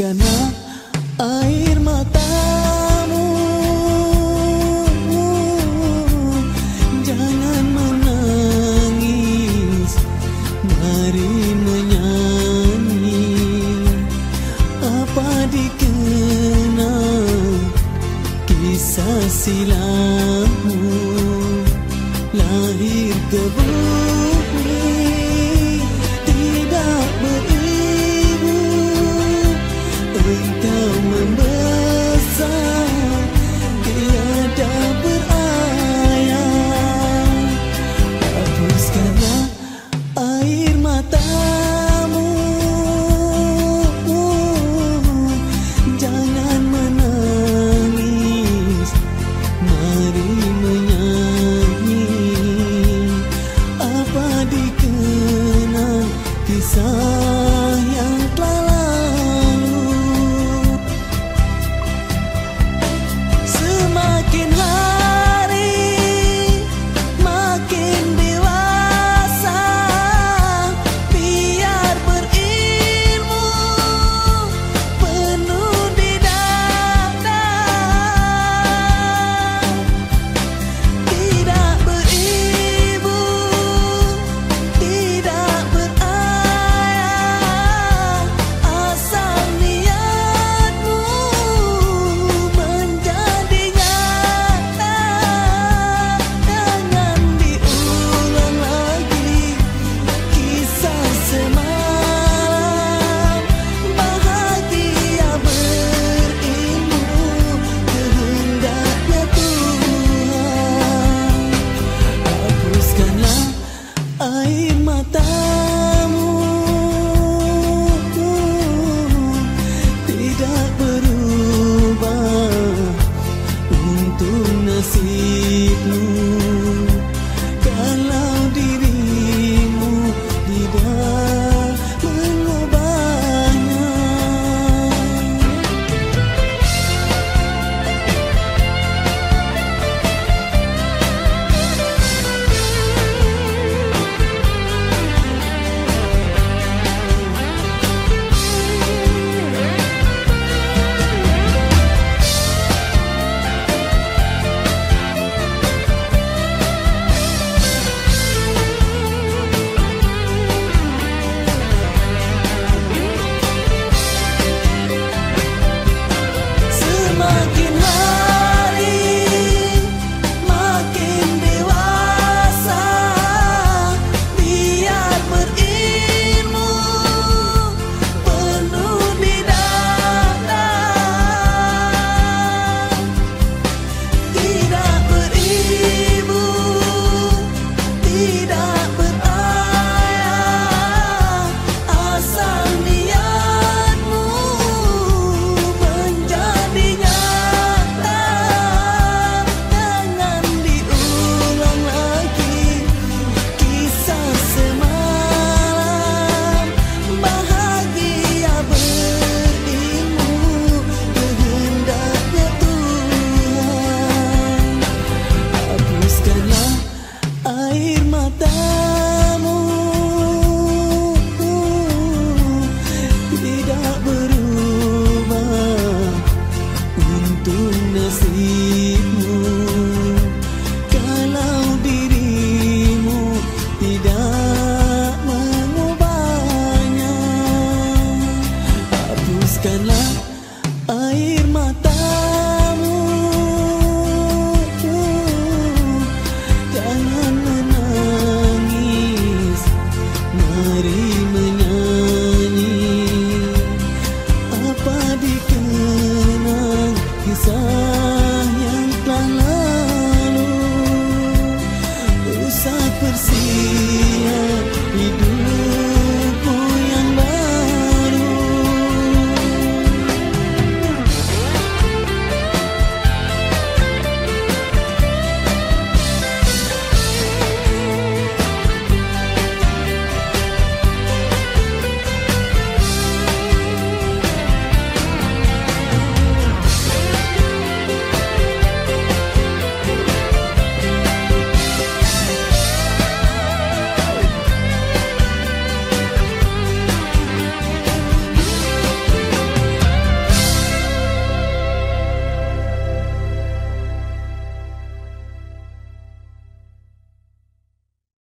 hapuskanlah air matamu love. saudade.